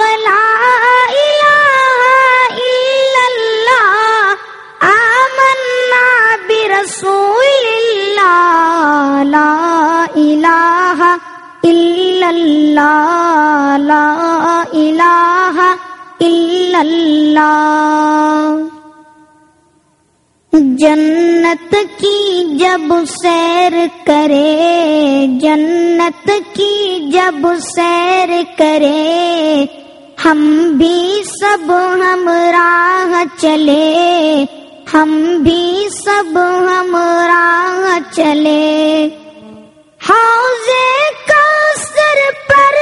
اللہ لا الہ الا اللہ جنت کی جب سیر کرے، جنت کی جب سیر کرے ہم بھی سب ہم راہ چلے، ہم بھی سب ہم راہ چلے۔ حوضے کا سر پر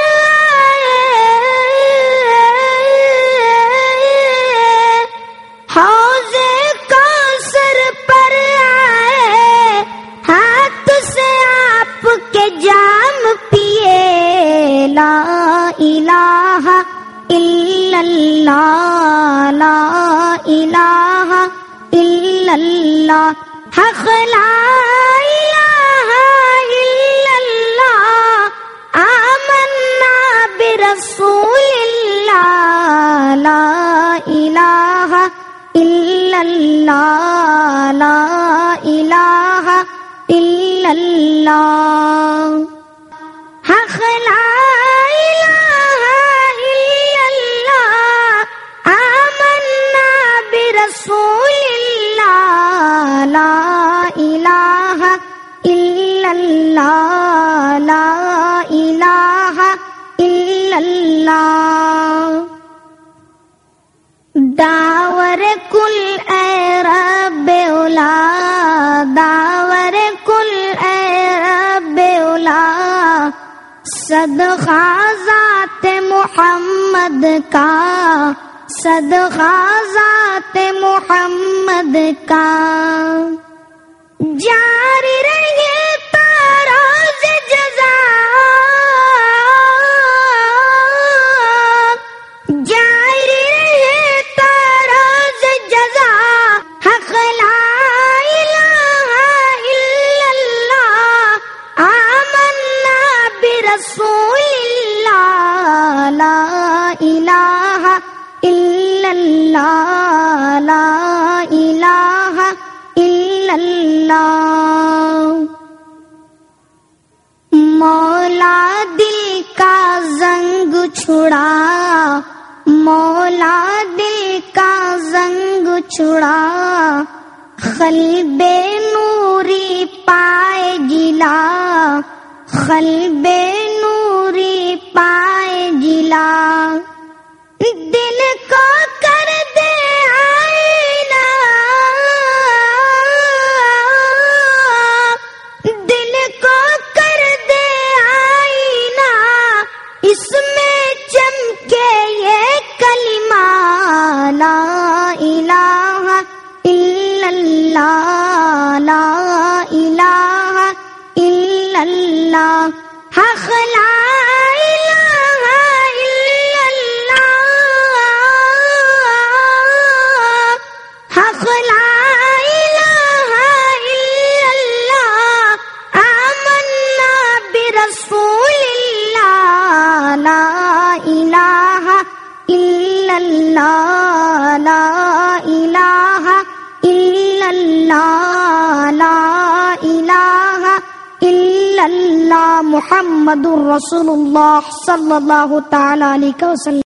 حوضے کا سر پر آئے۔ ہاتھ سے آپ کے جام پیے۔ لا الہ الا اللہ لا الہ الا اللہ حق لا الہ الا اللہ آمنا برسول اللہ لا الہ الا اللہ لا الہ الا اللہ اللہ لا الہ الا اللہ داور کل اے رب اولا داور کل اے رب اولا صدقہ ذات محمد کا صدقہ ذات محمد کا جاری الہ الا اللہ لا الہ الا اللہ مولا دل کا زنگ چھڑا، مولا دل کا زنگ چھڑا خلب نوری پائے گلا خلب الله حق لا إله إلا الله حق لا إله إلا الله آمنا برسول الله لا إله إلا الله إلا الله الا محمد رسول الله صلى الله تعالى عليه وسلم.